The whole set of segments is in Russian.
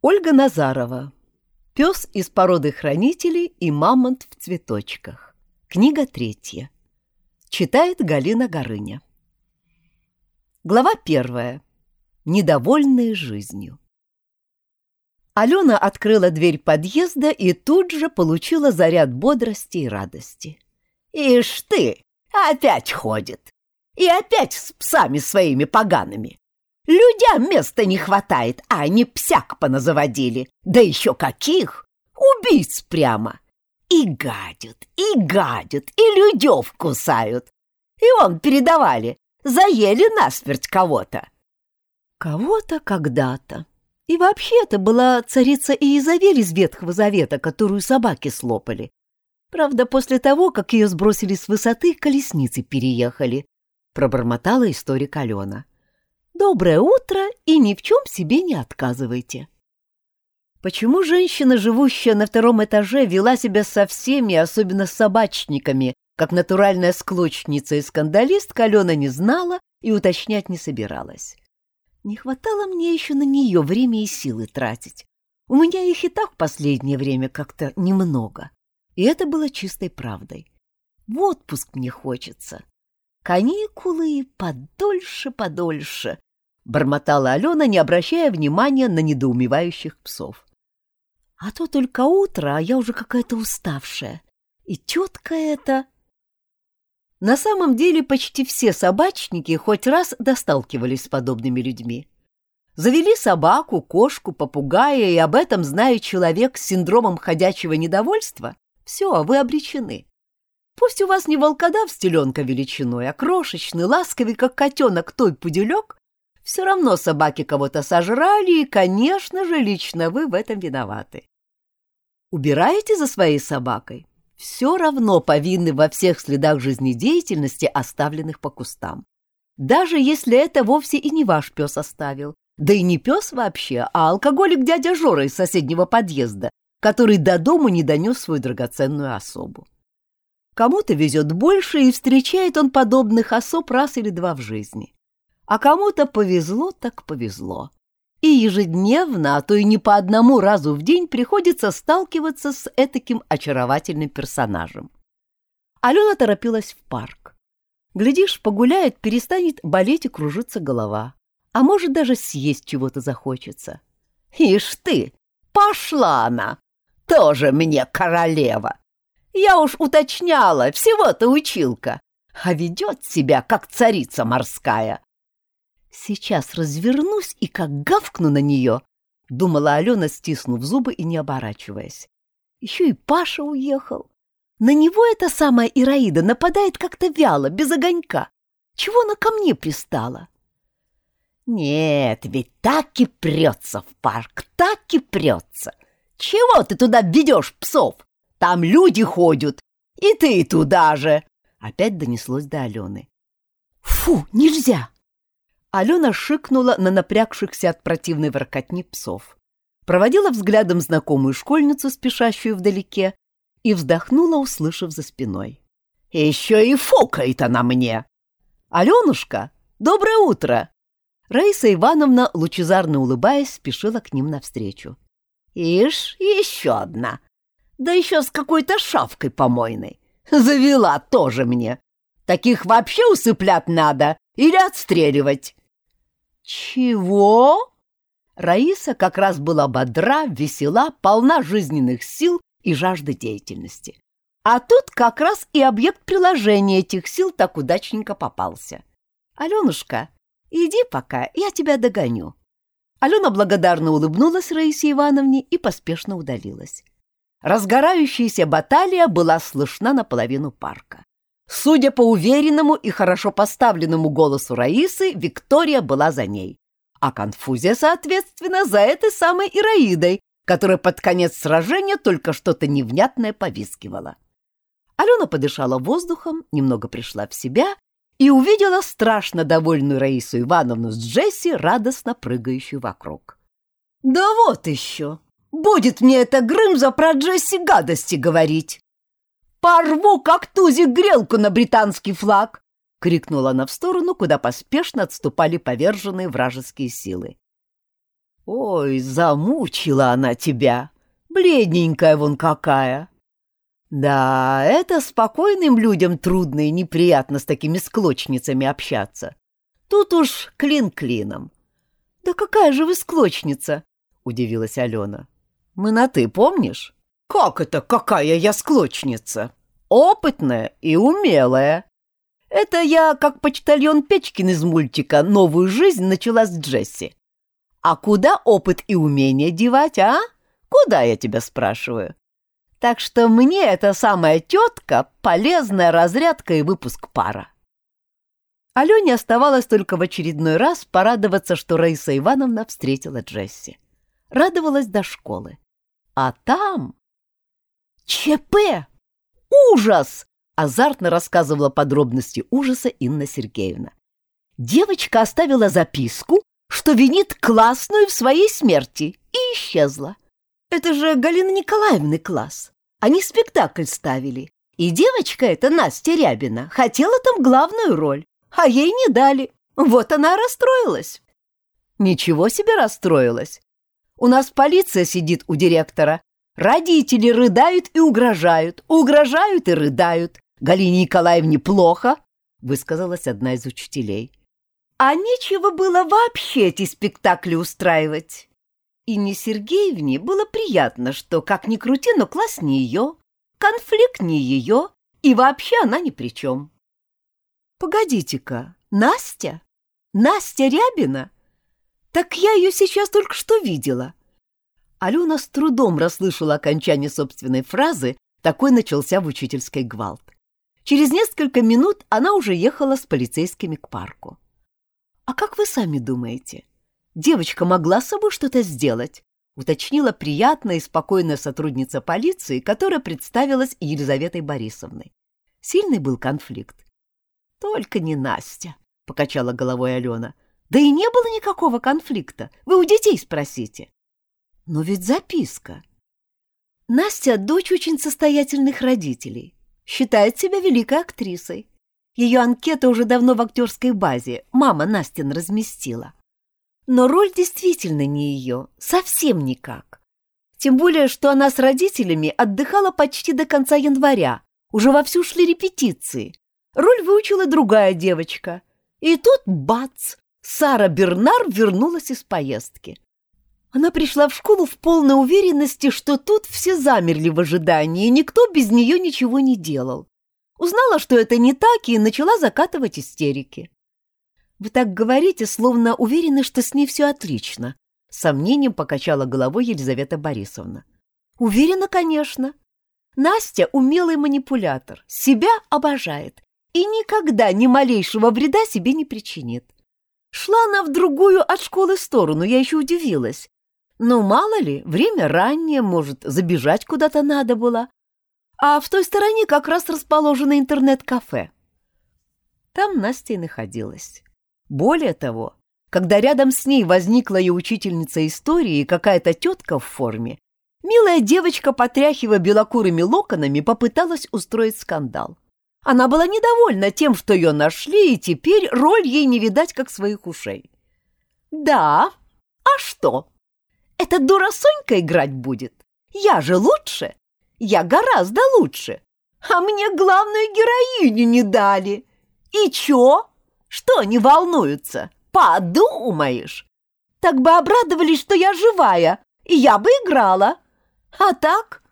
Ольга Назарова. Пес из породы хранителей и мамонт в цветочках. Книга третья. Читает Галина Горыня. Глава первая. Недовольные жизнью. Алена открыла дверь подъезда и тут же получила заряд бодрости и радости. «Ишь ты, опять ходит! И опять с псами своими погаными! Людям места не хватает, а они псяк поназаводили. Да еще каких! Убийц прямо! И гадят, и гадят, и людев кусают. И он передавали, заели насмерть кого-то. Кого-то когда-то. И вообще это была царица Иезавель из Ветхого Завета, которую собаки слопали. Правда, после того, как ее сбросили с высоты, колесницы переехали. Пробормотала историк Алена. Доброе утро и ни в чем себе не отказывайте. Почему женщина, живущая на втором этаже, вела себя со всеми, особенно с собачниками, как натуральная склочница и скандалистка, Алена не знала и уточнять не собиралась. Не хватало мне еще на нее время и силы тратить. У меня их и так в последнее время как-то немного. И это было чистой правдой. В отпуск мне хочется. Каникулы подольше-подольше, бормотала Алена, не обращая внимания на недоумевающих псов. А то только утро, а я уже какая-то уставшая. И тетка эта... На самом деле почти все собачники хоть раз досталкивались с подобными людьми. Завели собаку, кошку, попугая, и об этом знает человек с синдромом ходячего недовольства. Все, вы обречены. Пусть у вас не волкодав с теленка величиной, а крошечный, ласковый, как котенок, той пуделек, все равно собаки кого-то сожрали, и, конечно же, лично вы в этом виноваты. Убираете за своей собакой? Все равно повинны во всех следах жизнедеятельности, оставленных по кустам. Даже если это вовсе и не ваш пес оставил. Да и не пес вообще, а алкоголик дядя Жора из соседнего подъезда, который до дому не донес свою драгоценную особу. Кому-то везет больше, и встречает он подобных особ раз или два в жизни. А кому-то повезло так повезло. И ежедневно, а то и не по одному разу в день приходится сталкиваться с этаким очаровательным персонажем. Алена торопилась в парк. Глядишь, погуляет, перестанет болеть и кружиться голова. А может, даже съесть чего-то захочется. Ишь ты, пошла она! Тоже мне королева! Я уж уточняла, всего-то училка, а ведет себя, как царица морская. Сейчас развернусь и как гавкну на нее, — думала Алена, стиснув зубы и не оборачиваясь. Еще и Паша уехал. На него эта самая Ираида нападает как-то вяло, без огонька. Чего она ко мне пристала? Нет, ведь так и прется в парк, так и прется. Чего ты туда ведешь псов? Там люди ходят, и ты туда же. Опять донеслось до Алены. Фу, нельзя! Алена шикнула на напрягшихся от противной воркотни псов, проводила взглядом знакомую школьницу, спешащую вдалеке, и вздохнула, услышав за спиной. «Еще и фукает она мне!» «Аленушка, доброе утро!» Раиса Ивановна, лучезарно улыбаясь, спешила к ним навстречу. «Ишь, еще одна! Да еще с какой-то шавкой помойной! Завела тоже мне! Таких вообще усыплять надо или отстреливать!» «Чего?» Раиса как раз была бодра, весела, полна жизненных сил и жажды деятельности. А тут как раз и объект приложения этих сил так удачненько попался. «Аленушка, иди пока, я тебя догоню». Алена благодарно улыбнулась Раисе Ивановне и поспешно удалилась. Разгорающаяся баталия была слышна наполовину парка. Судя по уверенному и хорошо поставленному голосу Раисы, Виктория была за ней, а конфузия, соответственно, за этой самой Ираидой, которая под конец сражения только что-то невнятное повискивала. Алена подышала воздухом, немного пришла в себя и увидела страшно довольную Раису Ивановну с Джесси, радостно прыгающую вокруг. «Да вот еще! Будет мне эта Грымза про Джесси гадости говорить!» Порву, как тузик, грелку на британский флаг!» — крикнула она в сторону, куда поспешно отступали поверженные вражеские силы. Ой, замучила она тебя. Бледненькая вон какая. Да, это спокойным людям трудно и неприятно с такими склочницами общаться. Тут уж клин клином. Да какая же вы склочница? Удивилась Алена. Мы на «ты», помнишь? Как это какая я склочница? Опытная и умелая. Это я, как почтальон Печкин из мультика «Новую жизнь» начала с Джесси. А куда опыт и умение девать, а? Куда, я тебя спрашиваю? Так что мне эта самая тетка — полезная разрядка и выпуск пара. Алене оставалось только в очередной раз порадоваться, что Раиса Ивановна встретила Джесси. Радовалась до школы. А там... ЧП! Ужас! Азартно рассказывала подробности ужаса Инна Сергеевна. Девочка оставила записку, что винит классную в своей смерти, и исчезла. Это же Галина Николаевны класс. Они спектакль ставили. И девочка эта, Настя Рябина, хотела там главную роль, а ей не дали. Вот она расстроилась. Ничего себе расстроилась. У нас полиция сидит у директора. Родители рыдают и угрожают, угрожают и рыдают. Галине Николаевне плохо, высказалась одна из учителей. А нечего было вообще эти спектакли устраивать. Инне Сергеевне было приятно, что, как ни крути, но класс не ее, конфликт не ее, и вообще она ни при чем. Погодите-ка, Настя? Настя Рябина? Так я ее сейчас только что видела. Алена с трудом расслышала окончание собственной фразы, такой начался в учительской гвалт. Через несколько минут она уже ехала с полицейскими к парку. «А как вы сами думаете, девочка могла с собой что-то сделать?» уточнила приятная и спокойная сотрудница полиции, которая представилась Елизаветой Борисовной. Сильный был конфликт. «Только не Настя», — покачала головой Алена. «Да и не было никакого конфликта. Вы у детей спросите». «Но ведь записка». Настя — дочь очень состоятельных родителей. Считает себя великой актрисой. Ее анкета уже давно в актерской базе. Мама Настин разместила. Но роль действительно не ее, совсем никак. Тем более, что она с родителями отдыхала почти до конца января, уже вовсю шли репетиции. Роль выучила другая девочка. И тут, бац, Сара Бернар вернулась из поездки. Она пришла в школу в полной уверенности, что тут все замерли в ожидании, и никто без нее ничего не делал. Узнала, что это не так, и начала закатывать истерики. Вы так говорите, словно уверены, что с ней все отлично. сомнением покачала головой Елизавета Борисовна. Уверена, конечно. Настя умелый манипулятор, себя обожает и никогда ни малейшего вреда себе не причинит. Шла она в другую от школы сторону, я еще удивилась. Но мало ли, время раннее, может, забежать куда-то надо было. А в той стороне как раз расположено интернет-кафе. Там Настя и находилась. Более того, когда рядом с ней возникла и учительница истории, и какая-то тетка в форме, милая девочка, потряхивая белокурыми локонами, попыталась устроить скандал. Она была недовольна тем, что ее нашли, и теперь роль ей не видать, как своих ушей. «Да? А что? Эта дура Сонька играть будет? Я же лучше? Я гораздо лучше. А мне главную героиню не дали. И чё? Что они волнуются? Подумаешь! Так бы обрадовались, что я живая, и я бы играла. А так?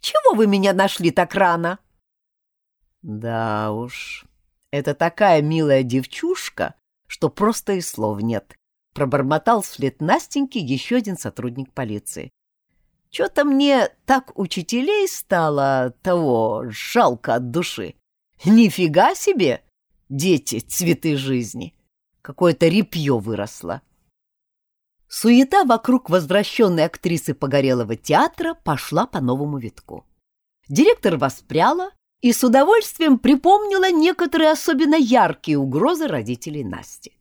Чего вы меня нашли так рано? Да уж, это такая милая девчушка, что просто и слов нет, пробормотал вслед Настеньки еще один сотрудник полиции. Что-то мне так учителей стало того жалко от души. Нифига себе! Дети, цветы жизни. Какое-то репье выросло. Суета вокруг возвращенной актрисы Погорелого театра пошла по новому витку. Директор воспряла и с удовольствием припомнила некоторые особенно яркие угрозы родителей Насти.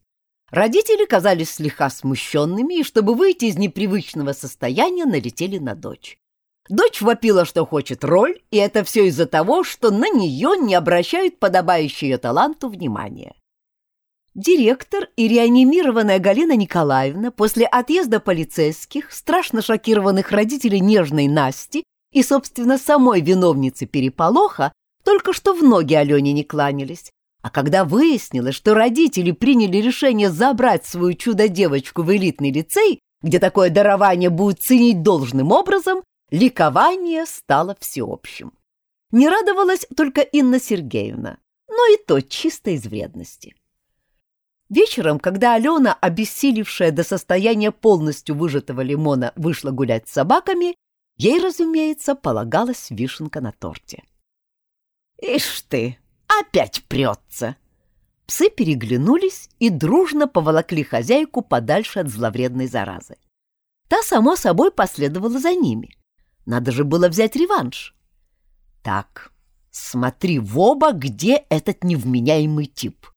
Родители казались слегка смущенными, и чтобы выйти из непривычного состояния, налетели на дочь. Дочь вопила, что хочет роль, и это все из-за того, что на нее не обращают подобающее ее таланту внимания. Директор и реанимированная Галина Николаевна после отъезда полицейских, страшно шокированных родителей нежной Насти и, собственно, самой виновницы переполоха, только что в ноги Алене не кланялись. А когда выяснилось, что родители приняли решение забрать свою чудо-девочку в элитный лицей, где такое дарование будет ценить должным образом, ликование стало всеобщим. Не радовалась только Инна Сергеевна, но и то чисто из вредности. Вечером, когда Алена, обессилевшая до состояния полностью выжатого лимона, вышла гулять с собаками, ей, разумеется, полагалась вишенка на торте. «Ишь ты, опять прется!» Псы переглянулись и дружно поволокли хозяйку подальше от зловредной заразы. Та, само собой, последовала за ними. Надо же было взять реванш. Так, смотри в оба, где этот невменяемый тип.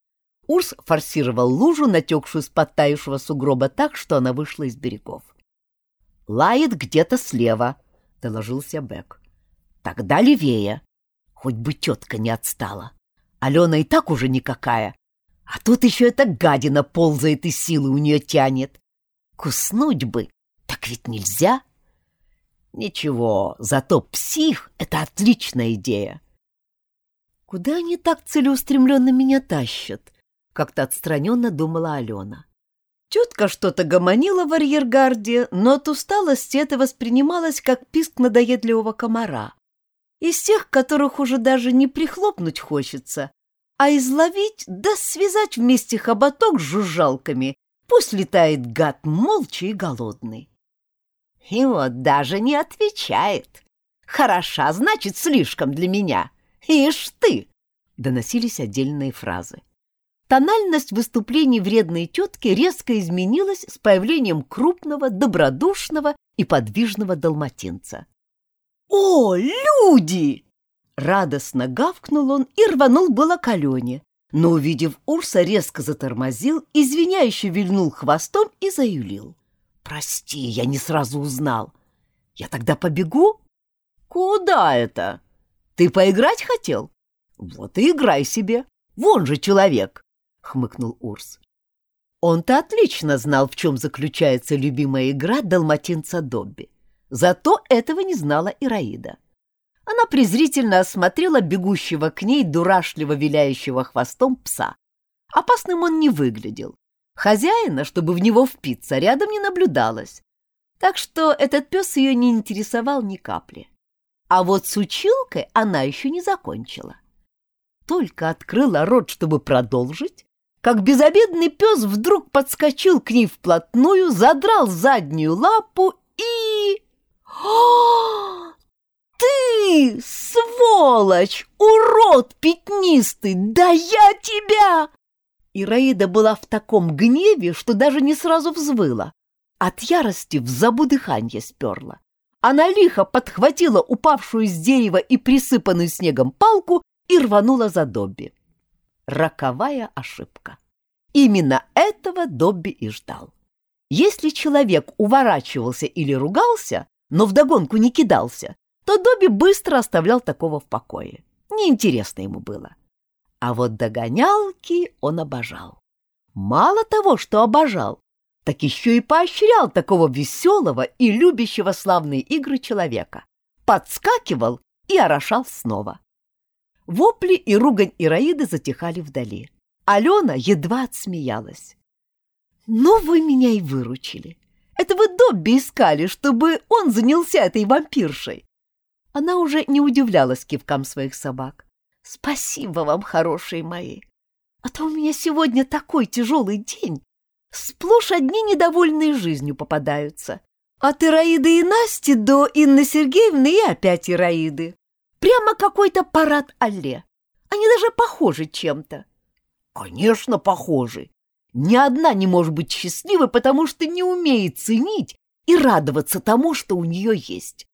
Урс форсировал лужу, натекшую с подтаявшего сугроба так, что она вышла из берегов. «Лает где-то слева», — доложился Бек. «Тогда левее. Хоть бы тетка не отстала. Алена и так уже никакая. А тут еще эта гадина ползает и силы у нее тянет. Куснуть бы, так ведь нельзя». «Ничего, зато псих — это отличная идея». «Куда они так целеустремленно меня тащат?» как-то отстраненно думала Алена. Тетка что-то гомонила в арьергарде, но от усталости это воспринималось как писк надоедливого комара. Из тех, которых уже даже не прихлопнуть хочется, а изловить да связать вместе хоботок с жужжалками, пусть летает гад молча и голодный. И вот даже не отвечает. Хороша, значит, слишком для меня. Ишь ты! Доносились отдельные фразы. Тональность выступлений вредной тетки резко изменилась с появлением крупного, добродушного и подвижного далматинца. «О, люди!» Радостно гавкнул он и рванул было к Алене, но, увидев Урса, резко затормозил, извиняюще вильнул хвостом и заюлил. «Прости, я не сразу узнал. Я тогда побегу?» «Куда это? Ты поиграть хотел? Вот и играй себе. Вон же человек!» хмыкнул Урс. Он-то отлично знал, в чем заключается любимая игра далматинца Добби. Зато этого не знала Ираида. Она презрительно осмотрела бегущего к ней дурашливо виляющего хвостом пса. Опасным он не выглядел. Хозяина, чтобы в него впиться, рядом не наблюдалось. Так что этот пес ее не интересовал ни капли. А вот с училкой она еще не закончила. Только открыла рот, чтобы продолжить, как безобидный пес вдруг подскочил к ней вплотную, задрал заднюю лапу и... О, ты, сволочь, урод пятнистый, да я тебя! Ираида была в таком гневе, что даже не сразу взвыла. От ярости в забу дыханье сперла. Она лихо подхватила упавшую с дерева и присыпанную снегом палку и рванула за Добби. Роковая ошибка. Именно этого Добби и ждал. Если человек уворачивался или ругался, но вдогонку не кидался, то Добби быстро оставлял такого в покое. Неинтересно ему было. А вот догонялки он обожал. Мало того, что обожал, так еще и поощрял такого веселого и любящего славные игры человека. Подскакивал и орошал снова. Вопли и ругань Ираиды затихали вдали. Алена едва отсмеялась. «Ну, вы меня и выручили. Это вы Добби искали, чтобы он занялся этой вампиршей». Она уже не удивлялась кивкам своих собак. «Спасибо вам, хорошие мои. А то у меня сегодня такой тяжелый день. Сплошь одни недовольные жизнью попадаются. От Ираиды и Насти до Инны Сергеевны и опять Ираиды. Прямо какой-то парад алле. Они даже похожи чем-то. Конечно, похожи. Ни одна не может быть счастливой, потому что не умеет ценить и радоваться тому, что у нее есть.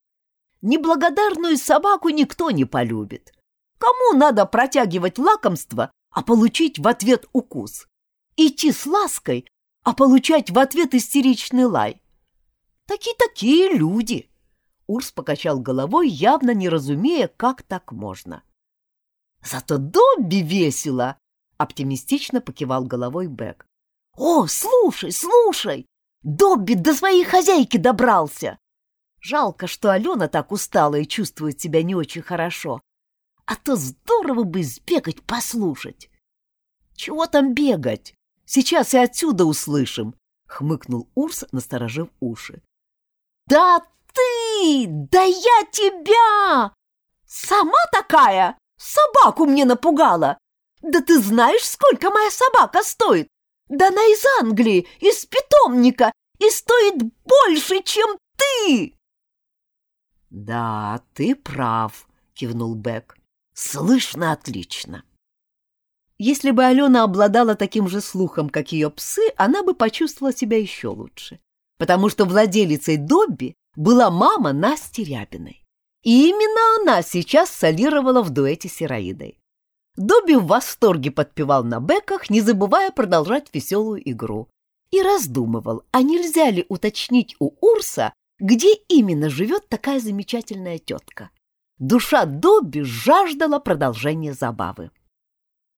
Неблагодарную собаку никто не полюбит. Кому надо протягивать лакомство, а получить в ответ укус? Идти с лаской, а получать в ответ истеричный лай? Такие-такие люди. Урс покачал головой, явно не разумея, как так можно. Зато Добби весело, Оптимистично покивал головой Бэк. О, слушай, слушай! Добби до своей хозяйки добрался! Жалко, что Алена так устала и чувствует себя не очень хорошо. А то здорово бы сбегать послушать. Чего там бегать? Сейчас и отсюда услышим, — хмыкнул Урс, насторожив уши. Да ты! Да я тебя! Сама такая! Собаку мне напугала! Да ты знаешь, сколько моя собака стоит? Да она из Англии, из питомника, и стоит больше, чем ты!» «Да, ты прав», — кивнул Бек. «Слышно отлично». Если бы Алена обладала таким же слухом, как ее псы, она бы почувствовала себя еще лучше, потому что владелицей Добби была мама Насти Рябиной. И именно она сейчас солировала в дуэте с Ираидой. Добби в восторге подпевал на бэках, не забывая продолжать веселую игру. И раздумывал, а нельзя ли уточнить у Урса, где именно живет такая замечательная тетка. Душа Добби жаждала продолжения забавы.